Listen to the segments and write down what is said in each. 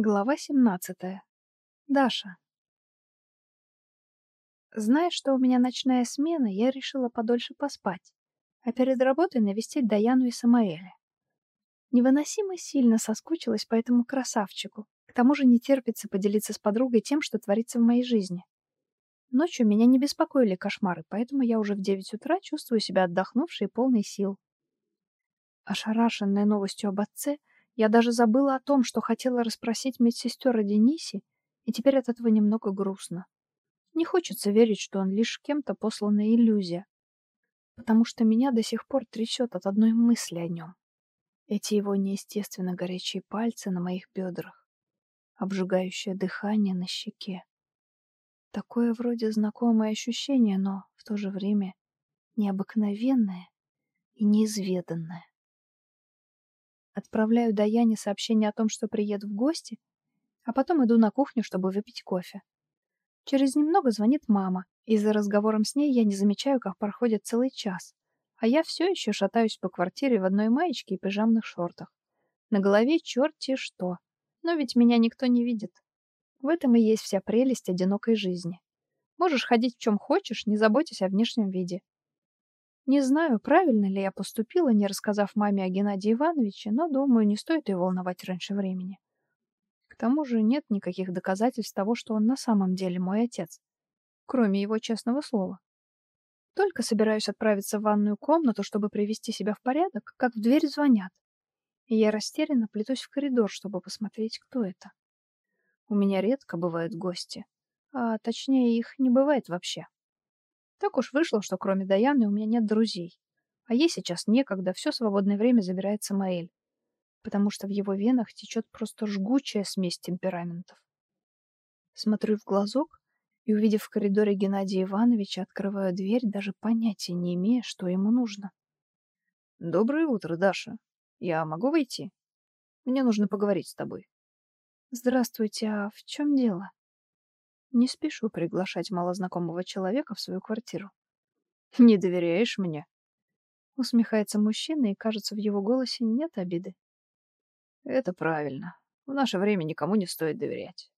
Глава 17. Даша. Зная, что у меня ночная смена, я решила подольше поспать, а перед работой навестить Даяну и Самаэля. Невыносимо сильно соскучилась по этому красавчику. К тому же не терпится поделиться с подругой тем, что творится в моей жизни. Ночью меня не беспокоили кошмары, поэтому я уже в 9 утра чувствую себя отдохнувшей и полной сил. Ошарашенная новостью об отце, я даже забыла о том, что хотела расспросить медсестер о Денисе, и теперь от этого немного грустно. Не хочется верить, что он лишь кем-то посланная иллюзия, потому что меня до сих пор трясет от одной мысли о нем. Эти его неестественно горячие пальцы на моих бедрах, обжигающее дыхание на щеке. Такое вроде знакомое ощущение, но в то же время необыкновенное и неизведанное. Отправляю Даяне сообщение о том, что приеду в гости, а потом иду на кухню, чтобы выпить кофе. Через немного звонит мама, и за разговором с ней я не замечаю, как проходит целый час, а я все еще шатаюсь по квартире в одной маечке и пижамных шортах. На голове черти что, но ведь меня никто не видит. В этом и есть вся прелесть одинокой жизни. Можешь ходить в чем хочешь, не заботясь о внешнем виде. Не знаю, правильно ли я поступила, не рассказав маме о Геннадии Ивановиче, но, думаю, не стоит ее волновать раньше времени. К тому же нет никаких доказательств того, что он на самом деле мой отец, кроме его честного слова. Только собираюсь отправиться в ванную комнату, чтобы привести себя в порядок, как в дверь звонят. И я растерянно плетусь в коридор, чтобы посмотреть, кто это. У меня редко бывают гости, а точнее их не бывает вообще. Так уж вышло, что кроме Даяны у меня нет друзей. А ей сейчас некогда, все свободное время забирает Самаэль. Потому что в его венах течет просто жгучая смесь темпераментов. Смотрю в глазок и, увидев в коридоре Геннадия Ивановича, открываю дверь, даже понятия не имея, что ему нужно. «Доброе утро, Даша. Я могу войти? Мне нужно поговорить с тобой». «Здравствуйте, а в чем дело?» Не спешу приглашать малознакомого человека в свою квартиру. «Не доверяешь мне?» Усмехается мужчина, и, кажется, в его голосе нет обиды. «Это правильно. В наше время никому не стоит доверять.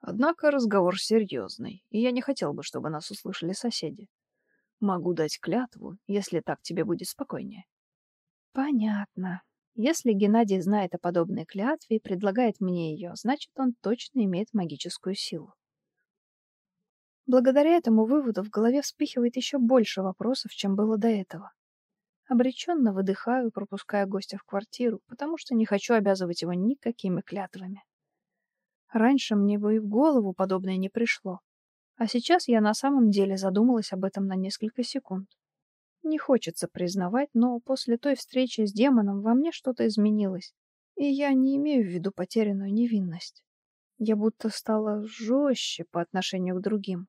Однако разговор серьезный, и я не хотел бы, чтобы нас услышали соседи. Могу дать клятву, если так тебе будет спокойнее». «Понятно. Если Геннадий знает о подобной клятве и предлагает мне ее, значит, он точно имеет магическую силу. Благодаря этому выводу в голове вспыхивает еще больше вопросов, чем было до этого. Обреченно выдыхаю, пропуская гостя в квартиру, потому что не хочу обязывать его никакими клятвами. Раньше мне бы и в голову подобное не пришло. А сейчас я на самом деле задумалась об этом на несколько секунд. Не хочется признавать, но после той встречи с демоном во мне что-то изменилось, и я не имею в виду потерянную невинность. Я будто стала жестче по отношению к другим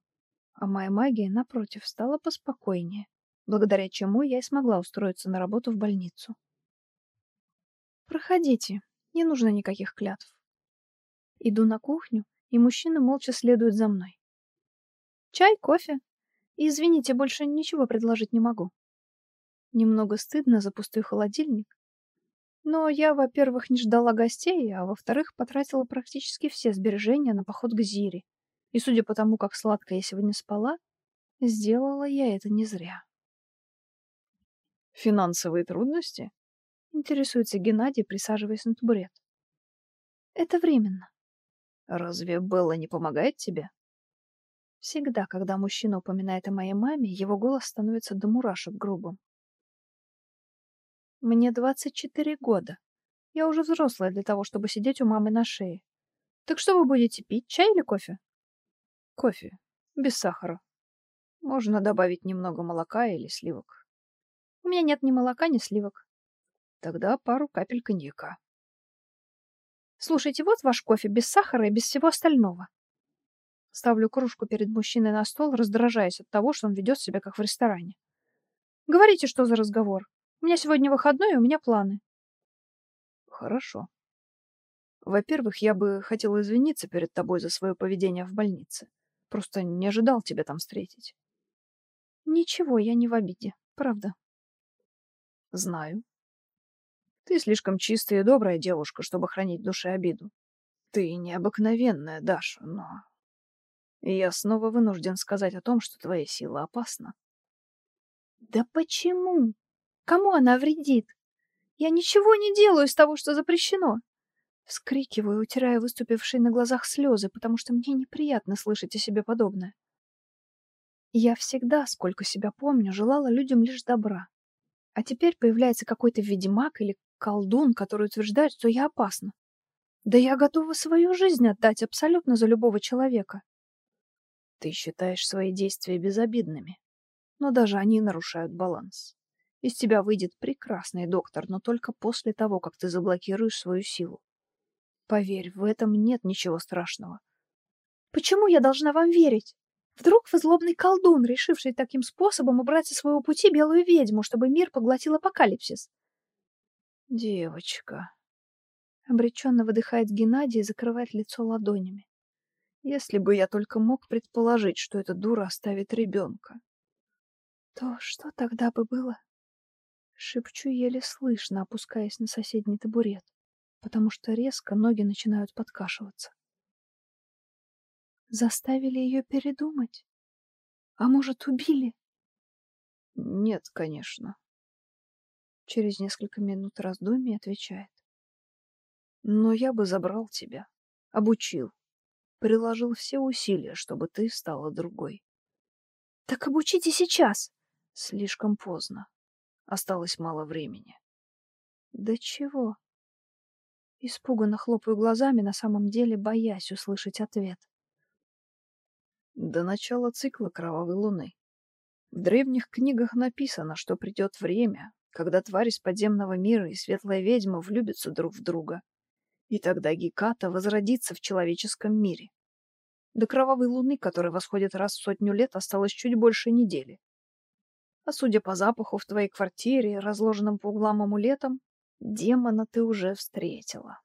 а моя магия, напротив, стала поспокойнее, благодаря чему я и смогла устроиться на работу в больницу. «Проходите, не нужно никаких клятв». Иду на кухню, и мужчина молча следует за мной. «Чай, кофе? извините, больше ничего предложить не могу». Немного стыдно за пустой холодильник, но я, во-первых, не ждала гостей, а во-вторых, потратила практически все сбережения на поход к Зире. И судя по тому, как сладко я сегодня спала, сделала я это не зря. Финансовые трудности? Интересуется Геннадий, присаживаясь на табурет. Это временно. Разве Белла не помогает тебе? Всегда, когда мужчина упоминает о моей маме, его голос становится до мурашек грубым. Мне 24 года. Я уже взрослая для того, чтобы сидеть у мамы на шее. Так что вы будете пить, чай или кофе? Кофе. Без сахара. Можно добавить немного молока или сливок. У меня нет ни молока, ни сливок. Тогда пару капель коньяка. Слушайте, вот ваш кофе без сахара и без всего остального. Ставлю кружку перед мужчиной на стол, раздражаясь от того, что он ведет себя как в ресторане. Говорите, что за разговор. У меня сегодня выходной, и у меня планы. Хорошо. Во-первых, я бы хотела извиниться перед тобой за свое поведение в больнице. Просто не ожидал тебя там встретить. Ничего, я не в обиде, правда. Знаю. Ты слишком чистая и добрая девушка, чтобы хранить в душе обиду. Ты необыкновенная, Даша, но... Я снова вынужден сказать о том, что твоя сила опасна. Да почему? Кому она вредит? Я ничего не делаю из того, что запрещено. Вскрикиваю, утирая выступившие на глазах слезы, потому что мне неприятно слышать о себе подобное. Я всегда, сколько себя помню, желала людям лишь добра. А теперь появляется какой-то ведьмак или колдун, который утверждает, что я опасна. Да я готова свою жизнь отдать абсолютно за любого человека. Ты считаешь свои действия безобидными, но даже они нарушают баланс. Из тебя выйдет прекрасный доктор, но только после того, как ты заблокируешь свою силу. Поверь, в этом нет ничего страшного. Почему я должна вам верить? Вдруг вы злобный колдун, решивший таким способом убрать со своего пути белую ведьму, чтобы мир поглотил апокалипсис? Девочка. Обреченно выдыхает Геннадий и закрывает лицо ладонями. Если бы я только мог предположить, что эта дура оставит ребенка. То что тогда бы было? Шепчу еле слышно, опускаясь на соседний табурет, потому что резко ноги начинают подкашиваться. Заставили ее передумать? А может, убили? Нет, конечно. Через несколько минут раздумий отвечает. Но я бы забрал тебя, обучил, приложил все усилия, чтобы ты стала другой. Так обучите сейчас. Слишком поздно. Осталось мало времени. Да чего? Испуганно хлопаю глазами, на самом деле боясь услышать ответ. До начала цикла Кровавой Луны. В древних книгах написано, что придет время, когда тварь из подземного мира и светлая ведьма влюбятся друг в друга. И тогда Геката возродится в человеческом мире. До Кровавой Луны, которая восходит раз в сотню лет, осталось чуть больше недели. А судя по запаху в твоей квартире, разложенным по углам амулетам, демона ты уже встретила.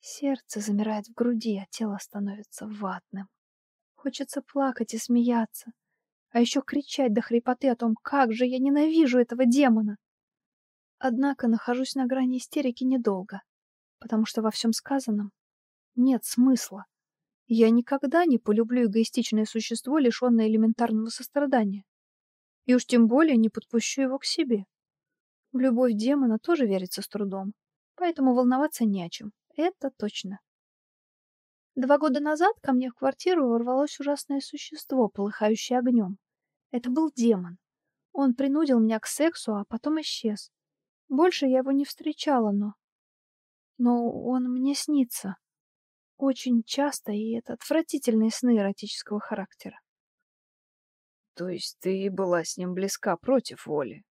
Сердце замирает в груди, а тело становится ватным. Хочется плакать и смеяться, а еще кричать до хрипоты о том, как же я ненавижу этого демона. Однако нахожусь на грани истерики недолго, потому что во всем сказанном нет смысла. Я никогда не полюблю эгоистичное существо, лишенное элементарного сострадания. И уж тем более не подпущу его к себе. В любовь демона тоже верится с трудом, поэтому волноваться не о чем. Это точно. Два года назад ко мне в квартиру ворвалось ужасное существо, полыхающее огнем. Это был демон. Он принудил меня к сексу, а потом исчез. Больше я его не встречала, но... Но он мне снится. Очень часто, и это отвратительные сны эротического характера. То есть ты была с ним близка против воли?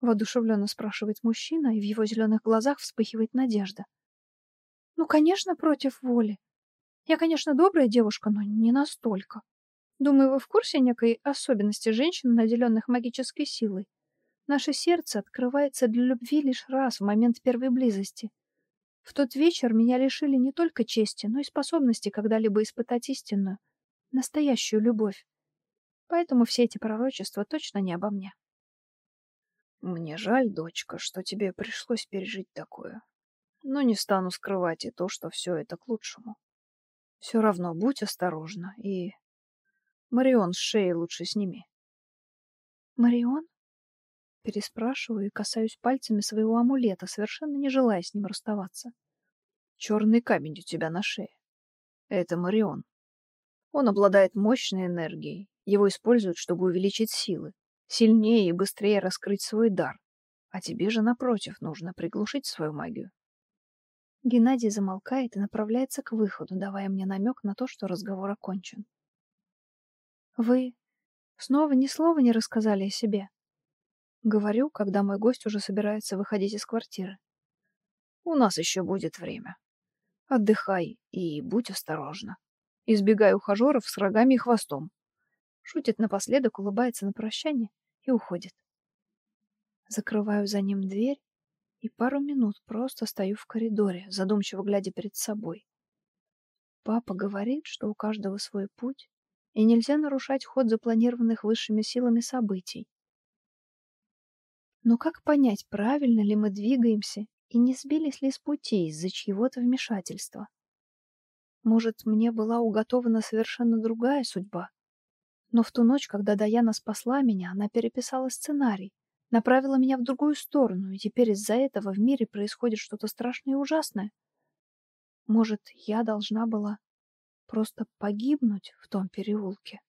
Воодушевленно спрашивает мужчина, и в его зеленых глазах вспыхивает надежда. Ну, конечно, против воли. Я, конечно, добрая девушка, но не настолько. Думаю, вы в курсе некой особенности женщин, наделенных магической силой. Наше сердце открывается для любви лишь раз в момент первой близости. В тот вечер меня лишили не только чести, но и способности когда-либо испытать истинную, настоящую любовь. Поэтому все эти пророчества точно не обо мне. Мне жаль, дочка, что тебе пришлось пережить такое. Но не стану скрывать и то, что все это к лучшему. Все равно будь осторожна и... Марион с шеи лучше сними. Марион? Переспрашиваю и касаюсь пальцами своего амулета, совершенно не желая с ним расставаться. Черный камень у тебя на шее. Это Марион. Он обладает мощной энергией. Его используют, чтобы увеличить силы, сильнее и быстрее раскрыть свой дар. А тебе же, напротив, нужно приглушить свою магию. Геннадий замолкает и направляется к выходу, давая мне намек на то, что разговор окончен. «Вы снова ни слова не рассказали о себе?» Говорю, когда мой гость уже собирается выходить из квартиры. «У нас еще будет время. Отдыхай и будь осторожна. Избегай ухажеров с рогами и хвостом». Шутит напоследок, улыбается на прощание и уходит. Закрываю за ним дверь и пару минут просто стою в коридоре, задумчиво глядя перед собой. Папа говорит, что у каждого свой путь, и нельзя нарушать ход запланированных высшими силами событий. Но как понять, правильно ли мы двигаемся И не сбились ли с пути из-за чьего-то вмешательства? Может, мне была уготована совершенно другая судьба? Но в ту ночь, когда Даяна спасла меня, она переписала сценарий, направила меня в другую сторону, и теперь из-за этого в мире происходит что-то страшное и ужасное. Может, я должна была просто погибнуть в том переулке?